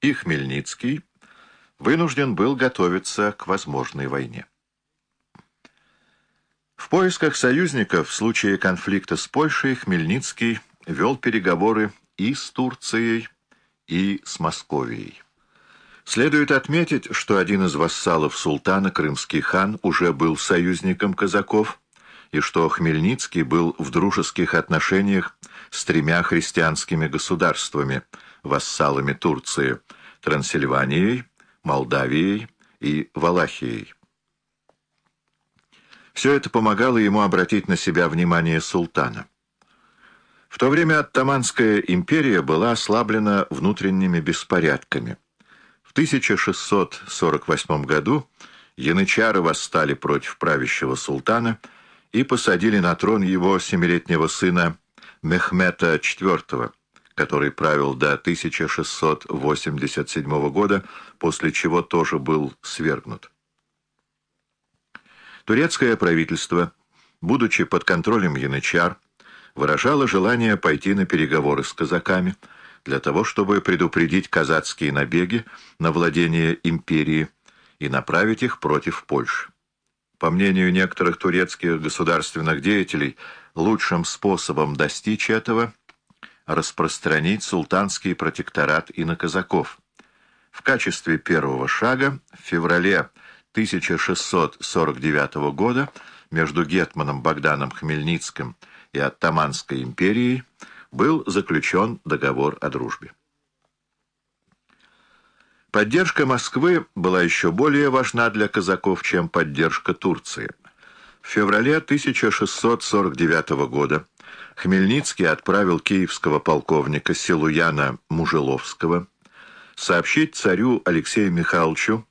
и Хмельницкий вынужден был готовиться к возможной войне. В поисках союзников в случае конфликта с Польшей Хмельницкий вел переговоры и с Турцией, и с Московией. Следует отметить, что один из вассалов султана, крымский хан, уже был союзником казаков, и что Хмельницкий был в дружеских отношениях с тремя христианскими государствами, вассалами Турции, Трансильванией, Молдавией и Валахией. Все это помогало ему обратить на себя внимание султана. В то время Оттаманская империя была ослаблена внутренними беспорядками. В 1648 году янычары восстали против правящего султана и посадили на трон его семилетнего сына Мехмета IV, который правил до 1687 года, после чего тоже был свергнут. Турецкое правительство, будучи под контролем янычар, выражало желание пойти на переговоры с казаками для того, чтобы предупредить казацкие набеги на владение империи и направить их против Польши. По мнению некоторых турецких государственных деятелей, лучшим способом достичь этого – распространить султанский протекторат и на казаков. В качестве первого шага в феврале 1649 года между Гетманом Богданом Хмельницким и Оттаманской империей был заключен договор о дружбе. Поддержка Москвы была еще более важна для казаков, чем поддержка Турции. В феврале 1649 года Хмельницкий отправил киевского полковника Силуяна Мужеловского сообщить царю Алексею Михайловичу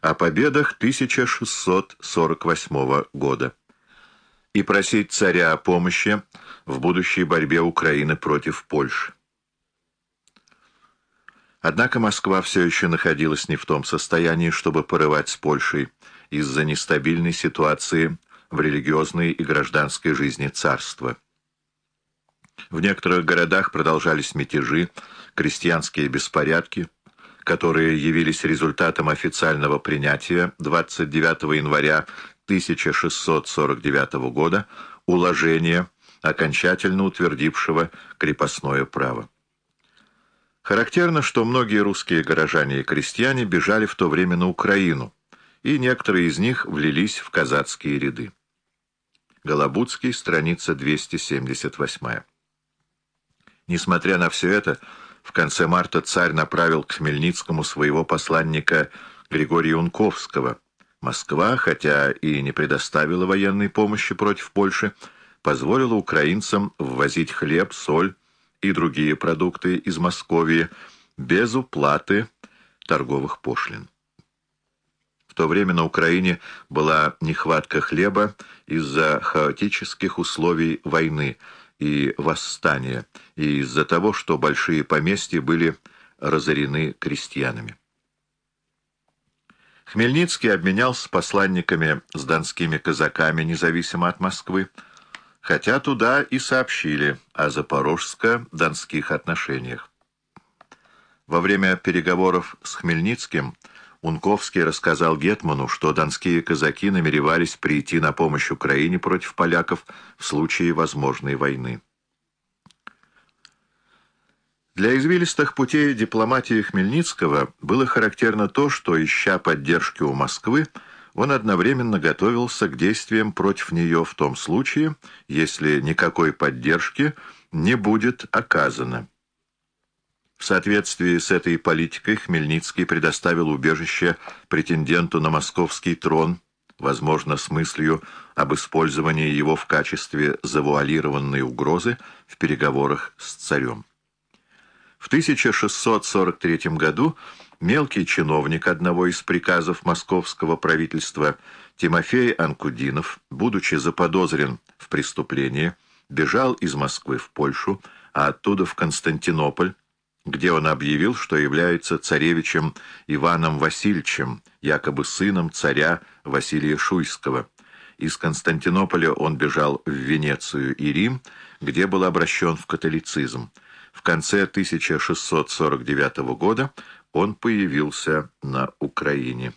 о победах 1648 года и просить царя о помощи в будущей борьбе Украины против Польши. Однако Москва все еще находилась не в том состоянии, чтобы порывать с Польшей из-за нестабильной ситуации в религиозной и гражданской жизни царства. В некоторых городах продолжались мятежи, крестьянские беспорядки, которые явились результатом официального принятия 29 января 1649 года уложения, окончательно утвердившего крепостное право. Характерно, что многие русские горожане и крестьяне бежали в то время на Украину, и некоторые из них влились в казацкие ряды. Голобудский, страница 278. Несмотря на все это, в конце марта царь направил к Хмельницкому своего посланника Григория Унковского. Москва, хотя и не предоставила военной помощи против Польши, позволила украинцам ввозить хлеб, соль и другие продукты из Московии без уплаты торговых пошлин. В то время на Украине была нехватка хлеба из-за хаотических условий войны – и восстания, и из-за того, что большие поместья были разорены крестьянами. Хмельницкий обменялся посланниками с донскими казаками, независимо от Москвы, хотя туда и сообщили о запорожско-донских отношениях. Во время переговоров с Хмельницким Унковский рассказал Гетману, что донские казаки намеревались прийти на помощь Украине против поляков в случае возможной войны. Для извилистых путей дипломатии Хмельницкого было характерно то, что, ища поддержки у Москвы, он одновременно готовился к действиям против нее в том случае, если никакой поддержки не будет оказано. В соответствии с этой политикой Хмельницкий предоставил убежище претенденту на московский трон, возможно, с мыслью об использовании его в качестве завуалированной угрозы в переговорах с царем. В 1643 году мелкий чиновник одного из приказов московского правительства Тимофей Анкудинов, будучи заподозрен в преступлении, бежал из Москвы в Польшу, а оттуда в Константинополь, где он объявил, что является царевичем Иваном Васильевичем, якобы сыном царя Василия Шуйского. Из Константинополя он бежал в Венецию и Рим, где был обращен в католицизм. В конце 1649 года он появился на Украине.